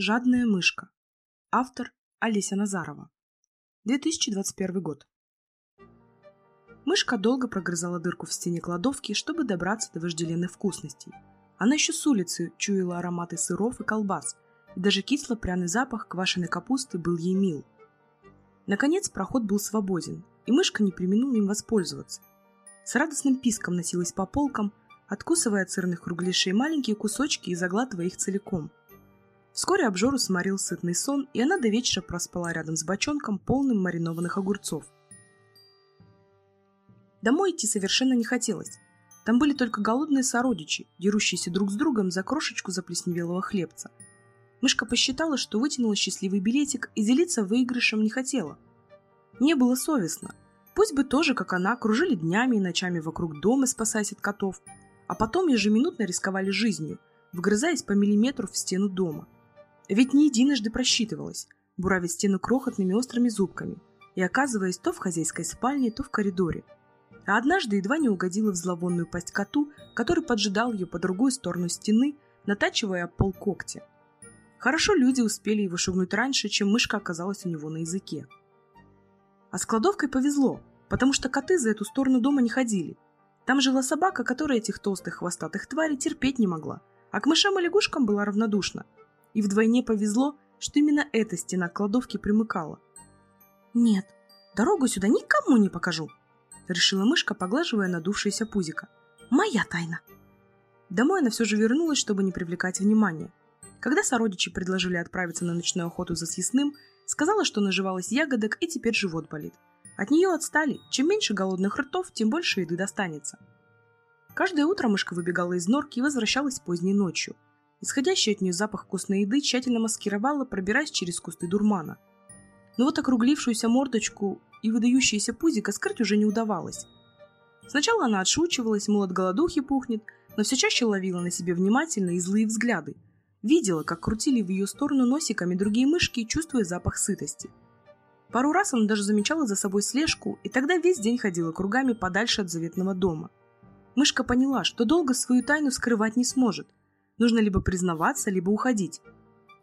Жадная мышка. Автор Олеся Назарова. 2021 год. Мышка долго прогрызала дырку в стене кладовки, чтобы добраться до вожделенных вкусностей. Она еще с улицы чуяла ароматы сыров и колбас, и даже кисло-пряный запах квашеной капусты был ей мил. Наконец проход был свободен, и мышка не применула им воспользоваться. С радостным писком носилась по полкам, откусывая от сырных кругляшей маленькие кусочки и заглатывая их целиком – Вскоре обжору сморил сытный сон, и она до вечера проспала рядом с бочонком, полным маринованных огурцов. Домой идти совершенно не хотелось. Там были только голодные сородичи, дерущиеся друг с другом за крошечку заплесневелого хлебца. Мышка посчитала, что вытянула счастливый билетик и делиться выигрышем не хотела. Не было совестно. Пусть бы тоже, как она, кружили днями и ночами вокруг дома, спасаясь от котов, а потом ежеминутно рисковали жизнью, вгрызаясь по миллиметру в стену дома – ведь не единожды просчитывалась, буравя стену крохотными острыми зубками и оказываясь то в хозяйской спальне, то в коридоре. А однажды едва не угодила в зловонную пасть коту, который поджидал ее по другую сторону стены, натачивая пол когти. Хорошо люди успели его шугнуть раньше, чем мышка оказалась у него на языке. А с кладовкой повезло, потому что коты за эту сторону дома не ходили. Там жила собака, которая этих толстых хвостатых тварей терпеть не могла, а к мышам и лягушкам была равнодушна – и вдвойне повезло, что именно эта стена кладовки примыкала. «Нет, дорогу сюда никому не покажу!» — решила мышка, поглаживая надувшееся пузико. «Моя тайна!» Домой она все же вернулась, чтобы не привлекать внимания. Когда сородичи предложили отправиться на ночную охоту за съестным, сказала, что наживалась ягодок и теперь живот болит. От нее отстали. Чем меньше голодных ртов, тем больше еды достанется. Каждое утро мышка выбегала из норки и возвращалась поздней ночью – Исходящий от нее запах вкусной еды тщательно маскировала, пробираясь через кусты дурмана. Но вот округлившуюся мордочку и выдающийся пузико скрыть уже не удавалось. Сначала она отшучивалась, мол, от голодухи пухнет, но все чаще ловила на себе внимательные и злые взгляды. Видела, как крутили в ее сторону носиками другие мышки, чувствуя запах сытости. Пару раз она даже замечала за собой слежку, и тогда весь день ходила кругами подальше от заветного дома. Мышка поняла, что долго свою тайну скрывать не сможет, Нужно либо признаваться, либо уходить.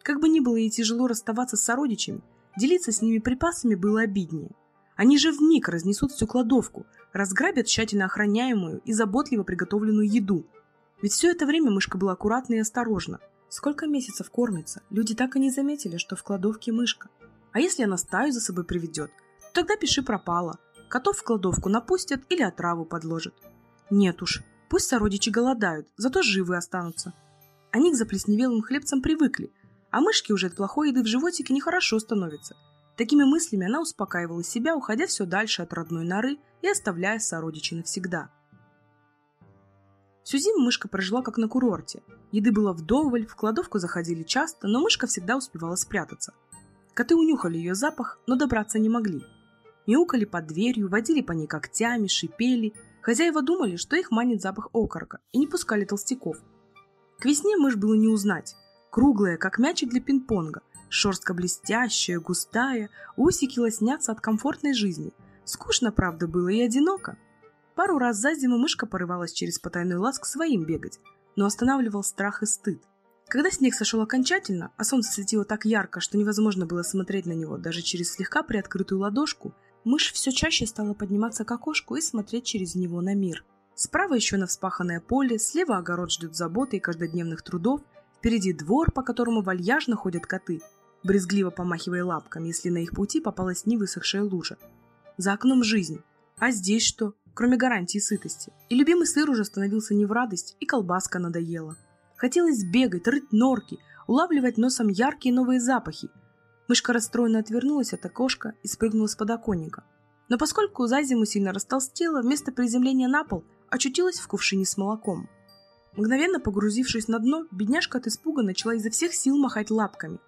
Как бы ни было ей тяжело расставаться с сородичами, делиться с ними припасами было обиднее. Они же вмиг разнесут всю кладовку, разграбят тщательно охраняемую и заботливо приготовленную еду. Ведь все это время мышка была аккуратна и осторожна. Сколько месяцев кормится, люди так и не заметили, что в кладовке мышка. А если она стаю за собой приведет, тогда пиши пропало. Котов в кладовку напустят или отраву подложат. Нет уж, пусть сородичи голодают, зато живы останутся. Они к заплесневелым хлебцам привыкли, а мышке уже от плохой еды в животике нехорошо становится. Такими мыслями она успокаивала себя, уходя все дальше от родной норы и оставляя сородичей навсегда. Всю зиму мышка прожила как на курорте. Еды было вдоволь, в кладовку заходили часто, но мышка всегда успевала спрятаться. Коты унюхали ее запах, но добраться не могли. Мяукали под дверью, водили по ней когтями, шипели. Хозяева думали, что их манит запах окорока, и не пускали толстяков – к весне мышь было не узнать. Круглая, как мячик для пинг-понга, шерстка блестящая, густая, усики лоснятся от комфортной жизни. Скучно, правда, было и одиноко. Пару раз за зиму мышка порывалась через потайной лаз к своим бегать, но останавливал страх и стыд. Когда снег сошел окончательно, а солнце светило так ярко, что невозможно было смотреть на него даже через слегка приоткрытую ладошку, мышь все чаще стала подниматься к окошку и смотреть через него на мир – Справа еще на вспаханное поле, слева огород ждет заботы и каждодневных трудов, впереди двор, по которому вальяжно ходят коты, брезгливо помахивая лапками, если на их пути попалась невысохшая лужа. За окном жизнь. А здесь что, кроме гарантии сытости? И любимый сыр уже становился не в радость, и колбаска надоела. Хотелось бегать, рыть норки, улавливать носом яркие новые запахи. Мышка расстроенно отвернулась от окошка и спрыгнула с подоконника. Но поскольку за зиму сильно растолстела, вместо приземления на пол – очутилась в кувшине с молоком. Мгновенно погрузившись на дно, бедняжка от испуга начала изо всех сил махать лапками.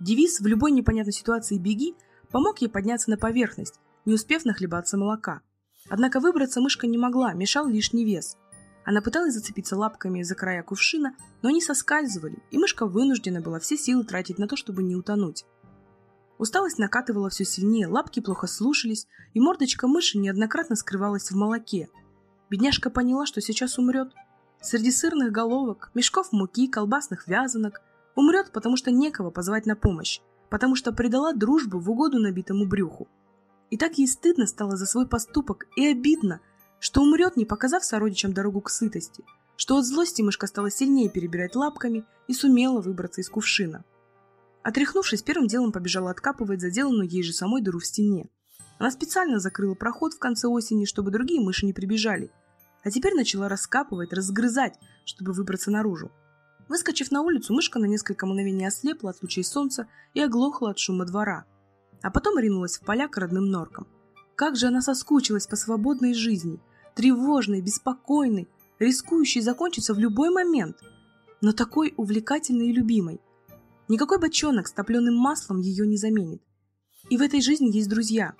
Девиз «в любой непонятной ситуации беги» помог ей подняться на поверхность, не успев нахлебаться молока. Однако выбраться мышка не могла, мешал лишний вес. Она пыталась зацепиться лапками за края кувшина, но они соскальзывали, и мышка вынуждена была все силы тратить на то, чтобы не утонуть. Усталость накатывала все сильнее, лапки плохо слушались, и мордочка мыши неоднократно скрывалась в молоке – Бедняжка поняла, что сейчас умрет. Среди сырных головок, мешков муки, колбасных вязанок Умрет, потому что некого позвать на помощь, потому что предала дружбу в угоду набитому брюху. И так ей стыдно стало за свой поступок и обидно, что умрет, не показав сородичам дорогу к сытости, что от злости мышка стала сильнее перебирать лапками и сумела выбраться из кувшина. Отряхнувшись, первым делом побежала откапывать заделанную ей же самой дыру в стене. Она специально закрыла проход в конце осени, чтобы другие мыши не прибежали, а теперь начала раскапывать, разгрызать, чтобы выбраться наружу. Выскочив на улицу, мышка на несколько мгновений ослепла от лучей солнца и оглохла от шума двора. А потом ринулась в поля к родным норкам. Как же она соскучилась по свободной жизни, тревожной, беспокойной, рискующей закончиться в любой момент, но такой увлекательной и любимой. Никакой бочонок с топленым маслом ее не заменит. И в этой жизни есть друзья.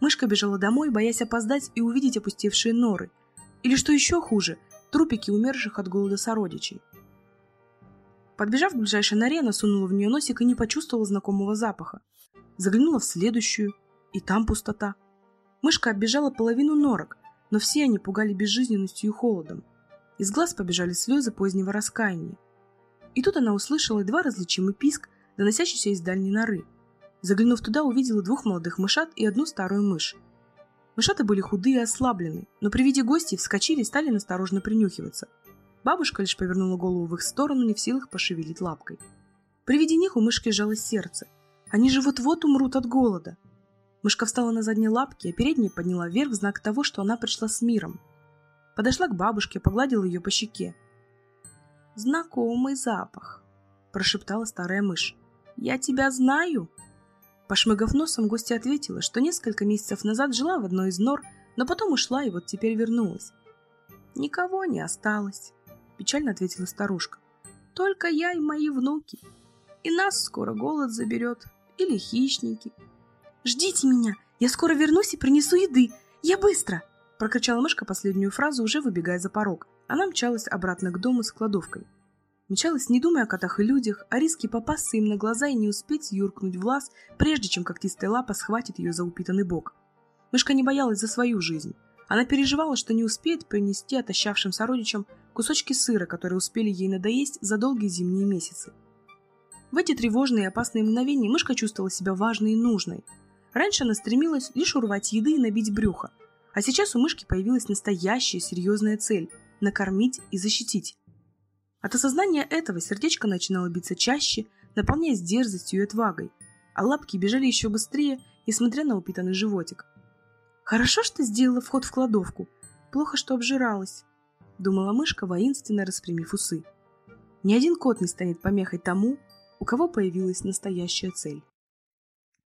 Мышка бежала домой, боясь опоздать и увидеть опустевшие норы. Или, что еще хуже, трупики умерших от голода сородичей. Подбежав к ближайшей норе, она сунула в нее носик и не почувствовала знакомого запаха. Заглянула в следующую, и там пустота. Мышка оббежала половину норок, но все они пугали безжизненностью и холодом. Из глаз побежали слезы позднего раскаяния. И тут она услышала едва различимый писк, доносящийся из дальней норы. Заглянув туда, увидела двух молодых мышат и одну старую мышь. Мышаты были худые и ослаблены, но при виде гостей вскочили и стали насторожно принюхиваться – Бабушка лишь повернула голову в их сторону, не в силах пошевелить лапкой. При виде них у мышки сжалось сердце. Они же вот-вот умрут от голода. Мышка встала на задние лапки, а передние подняла вверх в знак того, что она пришла с миром. Подошла к бабушке, погладила ее по щеке. «Знакомый запах», – прошептала старая мышь. «Я тебя знаю». Пошмыгав носом, гостья ответила, что несколько месяцев назад жила в одной из нор, но потом ушла и вот теперь вернулась. «Никого не осталось» печально ответила старушка. Только я и мои внуки. И нас скоро голод заберет. Или хищники. Ждите меня, я скоро вернусь и принесу еды. Я быстро! Прокричала мышка последнюю фразу, уже выбегая за порог. Она мчалась обратно к дому с кладовкой. Мчалась, не думая о котах и людях, о риске попасться им на глаза и не успеть юркнуть в лаз, прежде чем когтистая лапа схватит ее за упитанный бок. Мышка не боялась за свою жизнь. Она переживала, что не успеет принести отощавшим сородичам кусочки сыра, которые успели ей надоесть за долгие зимние месяцы. В эти тревожные и опасные мгновения мышка чувствовала себя важной и нужной. Раньше она стремилась лишь урвать еды и набить брюхо, а сейчас у мышки появилась настоящая серьезная цель – накормить и защитить. От осознания этого сердечко начинало биться чаще, наполняясь дерзостью и отвагой, а лапки бежали еще быстрее, несмотря на упитанный животик. Хорошо, что сделала вход в кладовку, плохо, что обжиралась думала мышка, воинственно распрямив усы. Ни один кот не станет помехой тому, у кого появилась настоящая цель.